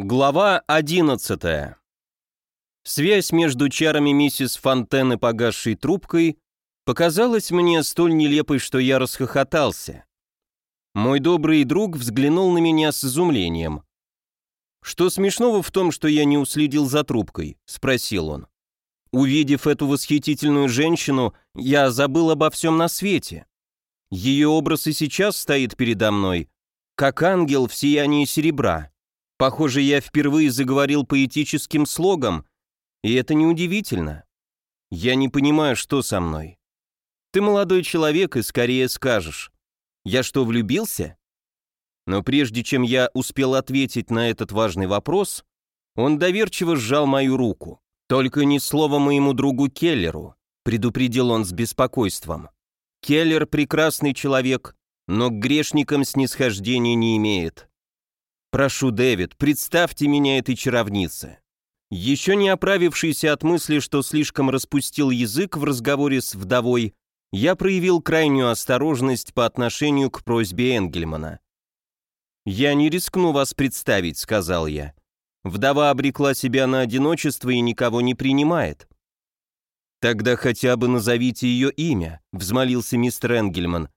Глава 11. Связь между чарами миссис Фонтен и погасшей трубкой показалась мне столь нелепой, что я расхохотался. Мой добрый друг взглянул на меня с изумлением. «Что смешного в том, что я не уследил за трубкой?» — спросил он. Увидев эту восхитительную женщину, я забыл обо всем на свете. Ее образ и сейчас стоит передо мной, как ангел в сиянии серебра. Похоже, я впервые заговорил поэтическим слогом, и это неудивительно. Я не понимаю, что со мной. Ты молодой человек и скорее скажешь. Я что, влюбился? Но прежде чем я успел ответить на этот важный вопрос, он доверчиво сжал мою руку. «Только ни слова моему другу Келлеру», — предупредил он с беспокойством. «Келлер — прекрасный человек, но к грешникам снисхождения не имеет. Прошу, Дэвид, представьте меня этой чаровнице. Еще не оправившийся от мысли, что слишком распустил язык в разговоре с вдовой, я проявил крайнюю осторожность по отношению к просьбе Энгельмана. «Я не рискну вас представить», — сказал я. «Вдова обрекла себя на одиночество и никого не принимает». «Тогда хотя бы назовите ее имя», — взмолился мистер Энгельман.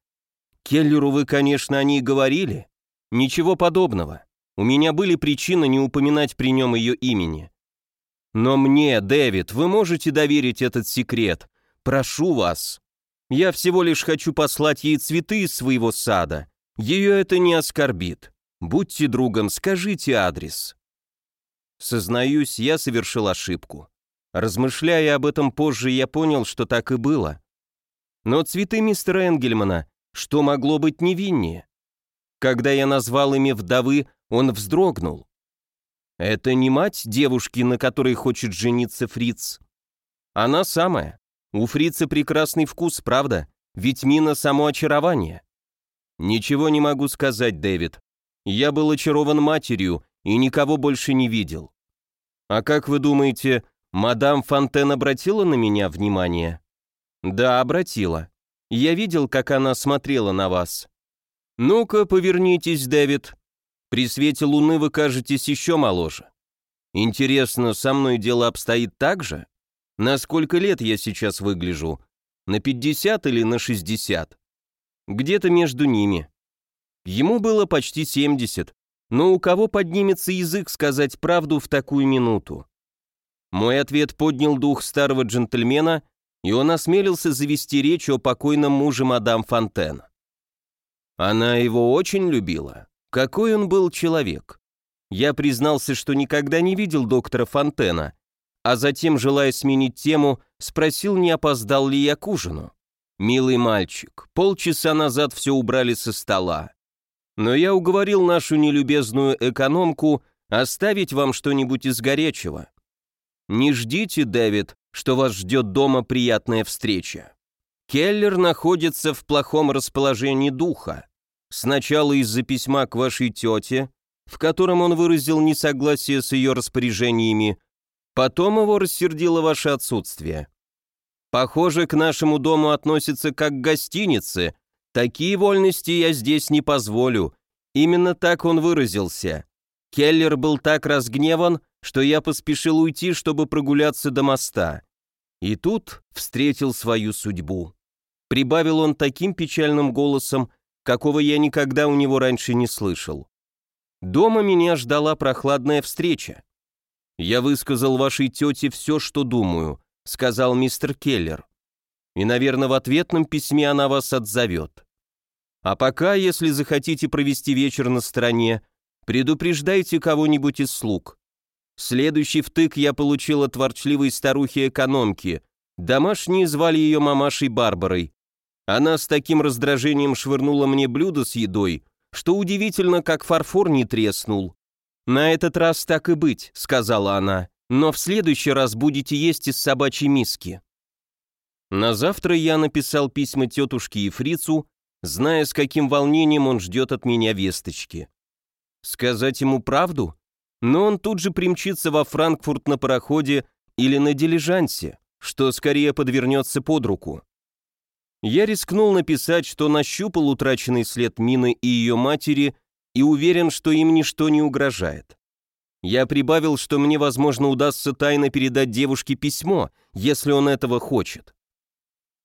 «Келлеру вы, конечно, о ней говорили?» «Ничего подобного. У меня были причины не упоминать при нем ее имени. Но мне, Дэвид, вы можете доверить этот секрет. Прошу вас. Я всего лишь хочу послать ей цветы из своего сада. Ее это не оскорбит. Будьте другом, скажите адрес. Сознаюсь, я совершил ошибку. Размышляя об этом позже, я понял, что так и было. Но цветы мистера Энгельмана, что могло быть невиннее? Когда я назвал ими вдовы, он вздрогнул. «Это не мать девушки, на которой хочет жениться Фриц?» «Она самая. У Фрица прекрасный вкус, правда? Ведь Мина — само очарование». «Ничего не могу сказать, Дэвид. Я был очарован матерью и никого больше не видел». «А как вы думаете, мадам Фонтен обратила на меня внимание?» «Да, обратила. Я видел, как она смотрела на вас». «Ну-ка, повернитесь, Дэвид. При свете луны вы кажетесь еще моложе. Интересно, со мной дело обстоит так же? На сколько лет я сейчас выгляжу? На 50 или на 60? Где-то между ними. Ему было почти 70, но у кого поднимется язык сказать правду в такую минуту? Мой ответ поднял дух старого джентльмена, и он осмелился завести речь о покойном муже мадам Фонтен. Она его очень любила. Какой он был человек? Я признался, что никогда не видел доктора Фонтена, а затем, желая сменить тему, спросил, не опоздал ли я к ужину. «Милый мальчик, полчаса назад все убрали со стола. Но я уговорил нашу нелюбезную экономку оставить вам что-нибудь из горячего. Не ждите, Дэвид, что вас ждет дома приятная встреча. Келлер находится в плохом расположении духа. Сначала из-за письма к вашей тете, в котором он выразил несогласие с ее распоряжениями, потом его рассердило ваше отсутствие. Похоже, к нашему дому относятся как к гостинице. Такие вольности я здесь не позволю. Именно так он выразился. Келлер был так разгневан, что я поспешил уйти, чтобы прогуляться до моста. И тут встретил свою судьбу. Прибавил он таким печальным голосом, какого я никогда у него раньше не слышал. Дома меня ждала прохладная встреча. «Я высказал вашей тете все, что думаю», — сказал мистер Келлер. «И, наверное, в ответном письме она вас отзовет. А пока, если захотите провести вечер на стороне, предупреждайте кого-нибудь из слуг. Следующий втык я получил от ворчливой старухи-экономки. Домашние звали ее мамашей Барбарой. Она с таким раздражением швырнула мне блюдо с едой, что удивительно, как фарфор не треснул. «На этот раз так и быть», — сказала она, «но в следующий раз будете есть из собачьей миски». На завтра я написал письма тетушке и фрицу, зная, с каким волнением он ждет от меня весточки. Сказать ему правду? Но он тут же примчится во Франкфурт на пароходе или на дилижансе, что скорее подвернется под руку. Я рискнул написать, что нащупал утраченный след Мины и ее матери и уверен, что им ничто не угрожает. Я прибавил, что мне, возможно, удастся тайно передать девушке письмо, если он этого хочет.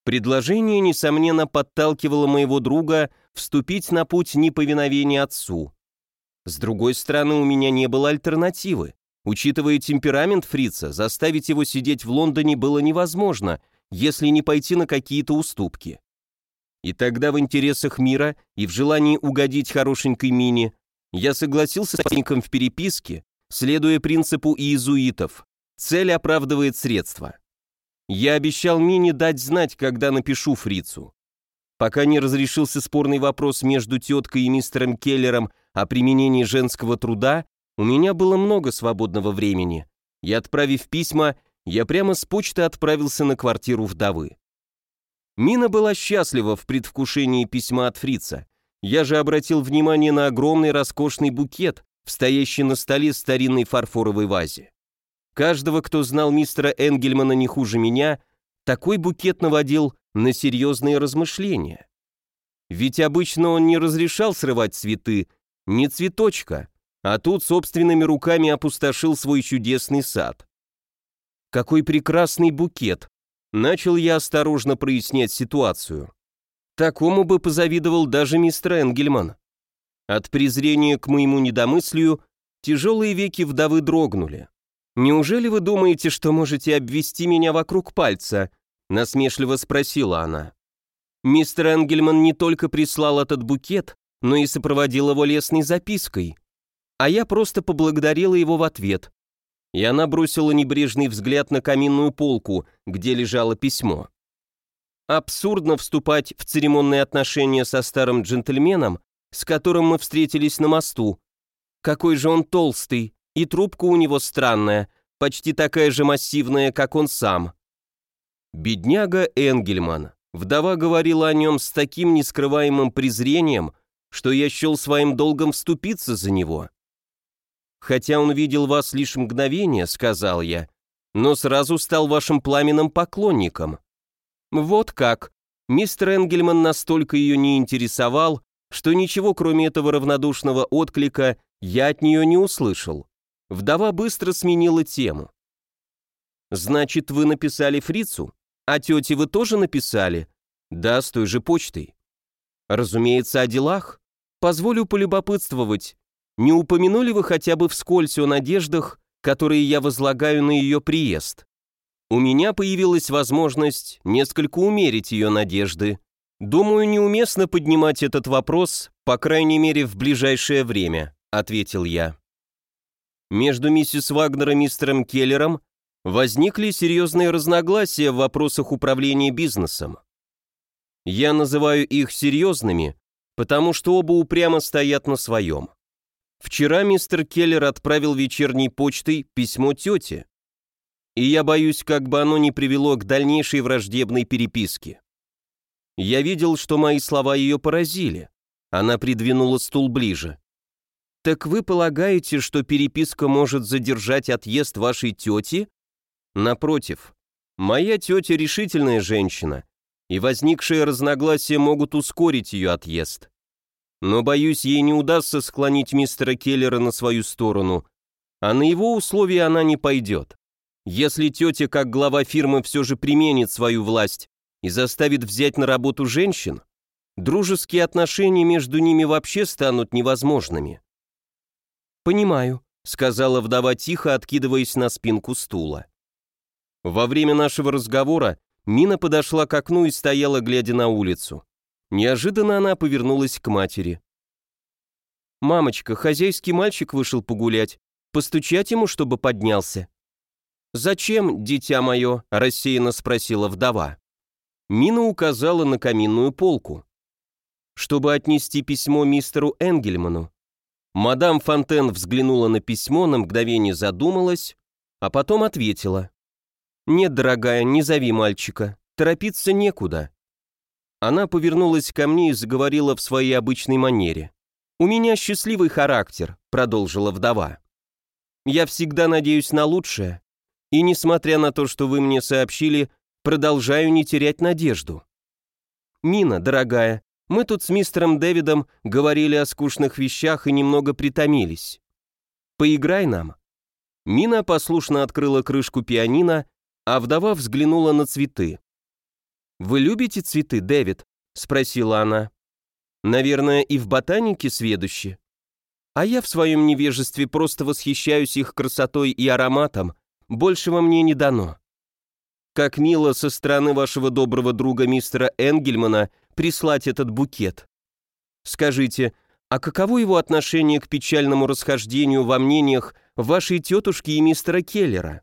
Предложение, несомненно, подталкивало моего друга вступить на путь неповиновения отцу. С другой стороны, у меня не было альтернативы. Учитывая темперамент фрица, заставить его сидеть в Лондоне было невозможно, если не пойти на какие-то уступки. И тогда в интересах мира и в желании угодить хорошенькой Мине я согласился с паником в переписке, следуя принципу иезуитов. Цель оправдывает средства. Я обещал Мине дать знать, когда напишу фрицу. Пока не разрешился спорный вопрос между теткой и мистером Келлером о применении женского труда, у меня было много свободного времени, и отправив письма, я прямо с почты отправился на квартиру вдовы. Мина была счастлива в предвкушении письма от фрица. Я же обратил внимание на огромный роскошный букет, стоящий на столе старинной фарфоровой вазе. Каждого, кто знал мистера Энгельмана не хуже меня, такой букет наводил на серьезные размышления. Ведь обычно он не разрешал срывать цветы, не цветочка, а тут собственными руками опустошил свой чудесный сад. Какой прекрасный букет! Начал я осторожно прояснять ситуацию. Такому бы позавидовал даже мистер Энгельман. От презрения к моему недомыслию тяжелые веки вдовы дрогнули. «Неужели вы думаете, что можете обвести меня вокруг пальца?» насмешливо спросила она. Мистер Энгельман не только прислал этот букет, но и сопроводил его лестной запиской. А я просто поблагодарила его в ответ. И она бросила небрежный взгляд на каминную полку, где лежало письмо. Абсурдно вступать в церемонные отношения со старым джентльменом, с которым мы встретились на мосту. Какой же он толстый, и трубка у него странная, почти такая же массивная, как он сам. Бедняга Энгельман. Вдова говорила о нем с таким нескрываемым презрением, что я счел своим долгом вступиться за него. «Хотя он видел вас лишь мгновение», — сказал я, «но сразу стал вашим пламенным поклонником». Вот как. Мистер Энгельман настолько ее не интересовал, что ничего кроме этого равнодушного отклика я от нее не услышал. Вдова быстро сменила тему. «Значит, вы написали фрицу? А тете вы тоже написали?» «Да, с той же почтой». «Разумеется, о делах. Позволю полюбопытствовать. Не упомянули вы хотя бы вскользь о надеждах, которые я возлагаю на ее приезд? У меня появилась возможность несколько умерить ее надежды, «Думаю, неуместно поднимать этот вопрос, по крайней мере, в ближайшее время», — ответил я. Между миссис Вагнер и мистером Келлером возникли серьезные разногласия в вопросах управления бизнесом. Я называю их серьезными, потому что оба упрямо стоят на своем. Вчера мистер Келлер отправил вечерней почтой письмо тете, и я боюсь, как бы оно не привело к дальнейшей враждебной переписке. Я видел, что мои слова ее поразили. Она придвинула стул ближе. «Так вы полагаете, что переписка может задержать отъезд вашей тети?» «Напротив, моя тетя решительная женщина, и возникшие разногласия могут ускорить ее отъезд. Но, боюсь, ей не удастся склонить мистера Келлера на свою сторону, а на его условия она не пойдет. Если тетя, как глава фирмы, все же применит свою власть и заставит взять на работу женщин, дружеские отношения между ними вообще станут невозможными. «Понимаю», — сказала вдова тихо, откидываясь на спинку стула. Во время нашего разговора Мина подошла к окну и стояла, глядя на улицу. Неожиданно она повернулась к матери. «Мамочка, хозяйский мальчик вышел погулять. Постучать ему, чтобы поднялся». «Зачем, дитя мое?» – рассеянно спросила вдова. Мина указала на каминную полку. Чтобы отнести письмо мистеру Энгельману. Мадам Фонтен взглянула на письмо, на мгновение задумалась, а потом ответила. «Нет, дорогая, не зови мальчика, торопиться некуда». Она повернулась ко мне и заговорила в своей обычной манере. «У меня счастливый характер», — продолжила вдова. «Я всегда надеюсь на лучшее, и несмотря на то, что вы мне сообщили, Продолжаю не терять надежду. Мина, дорогая, мы тут с мистером Дэвидом говорили о скучных вещах и немного притомились. Поиграй нам. Мина послушно открыла крышку пианино, а вдова взглянула на цветы. «Вы любите цветы, Дэвид?» — спросила она. «Наверное, и в ботанике сведущи. А я в своем невежестве просто восхищаюсь их красотой и ароматом, большего мне не дано. Как мило со стороны вашего доброго друга мистера Энгельмана прислать этот букет. Скажите, а каково его отношение к печальному расхождению во мнениях вашей тетушки и мистера Келлера?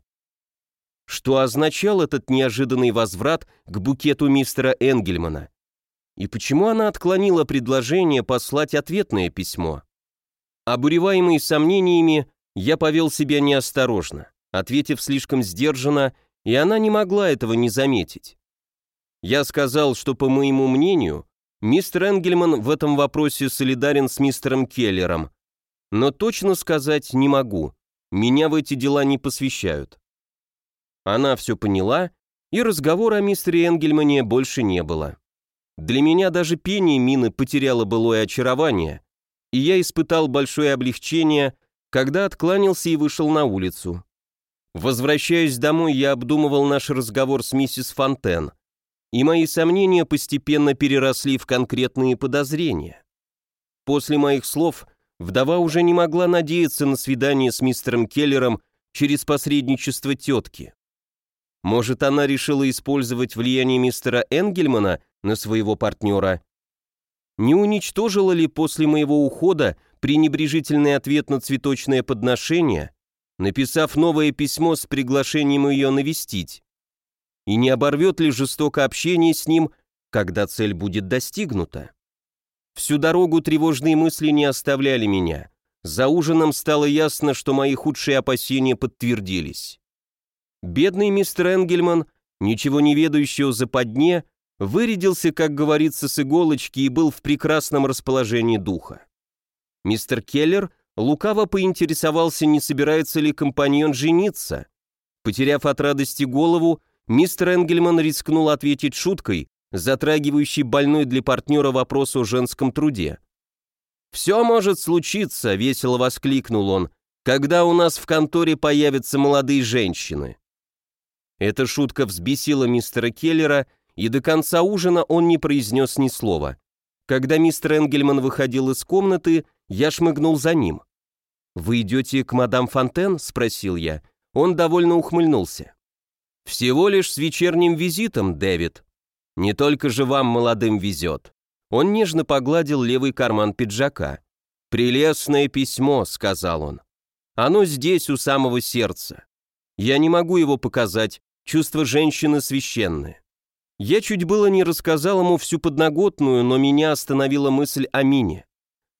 Что означал этот неожиданный возврат к букету мистера Энгельмана? И почему она отклонила предложение послать ответное письмо? Обуреваемый сомнениями, я повел себя неосторожно, ответив слишком сдержанно, и она не могла этого не заметить. Я сказал, что, по моему мнению, мистер Энгельман в этом вопросе солидарен с мистером Келлером, но точно сказать не могу, меня в эти дела не посвящают. Она все поняла, и разговора о мистере Энгельмане больше не было. Для меня даже пение Мины потеряло былое очарование, и я испытал большое облегчение, когда откланялся и вышел на улицу. Возвращаясь домой, я обдумывал наш разговор с миссис Фонтен, и мои сомнения постепенно переросли в конкретные подозрения. После моих слов вдова уже не могла надеяться на свидание с мистером Келлером через посредничество тетки. Может, она решила использовать влияние мистера Энгельмана на своего партнера не уничтожила ли после моего ухода пренебрежительный ответ на цветочное подношение, написав новое письмо с приглашением ее навестить? И не оборвет ли жестоко общение с ним, когда цель будет достигнута? Всю дорогу тревожные мысли не оставляли меня. За ужином стало ясно, что мои худшие опасения подтвердились. Бедный мистер Энгельман, ничего не ведающий о западне, вырядился, как говорится, с иголочки и был в прекрасном расположении духа. Мистер Келлер лукаво поинтересовался, не собирается ли компаньон жениться. Потеряв от радости голову, мистер Энгельман рискнул ответить шуткой, затрагивающей больной для партнера вопрос о женском труде. «Все может случиться», — весело воскликнул он, «когда у нас в конторе появятся молодые женщины». Эта шутка взбесила мистера Келлера, и до конца ужина он не произнес ни слова. Когда мистер Энгельман выходил из комнаты, я шмыгнул за ним. «Вы идете к мадам Фонтен?» – спросил я. Он довольно ухмыльнулся. «Всего лишь с вечерним визитом, Дэвид. Не только же вам, молодым, везет». Он нежно погладил левый карман пиджака. «Прелестное письмо», — сказал он. «Оно здесь, у самого сердца. Я не могу его показать, чувство женщины священное. Я чуть было не рассказал ему всю подноготную, но меня остановила мысль о Мине.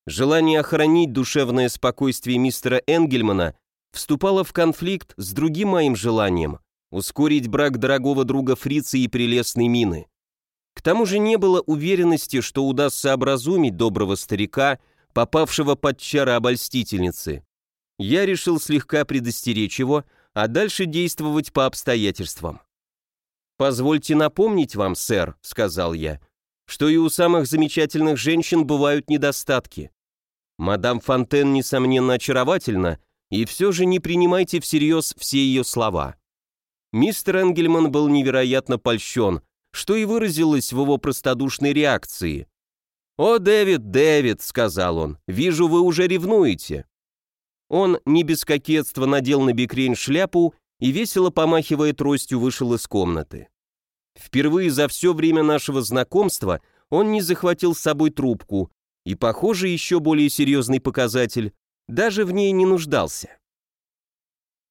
Желание охранить душевное спокойствие мистера Энгельмана вступало в конфликт с другим моим желанием – ускорить брак дорогого друга Фрица и прелестной Мины. К тому же не было уверенности, что удастся образумить доброго старика, попавшего под чары обольстительницы. Я решил слегка предостеречь его, а дальше действовать по обстоятельствам. «Позвольте напомнить вам, сэр», — сказал я, «что и у самых замечательных женщин бывают недостатки. Мадам Фонтен, несомненно, очаровательна, и все же не принимайте всерьез все ее слова». Мистер Энгельман был невероятно польщен, что и выразилось в его простодушной реакции. «О, Дэвид, Дэвид», — сказал он, — «вижу, вы уже ревнуете». Он не без кокетства надел на бикрень шляпу и, весело помахивая тростью, вышел из комнаты. Впервые за все время нашего знакомства он не захватил с собой трубку, и, похоже, еще более серьезный показатель, даже в ней не нуждался.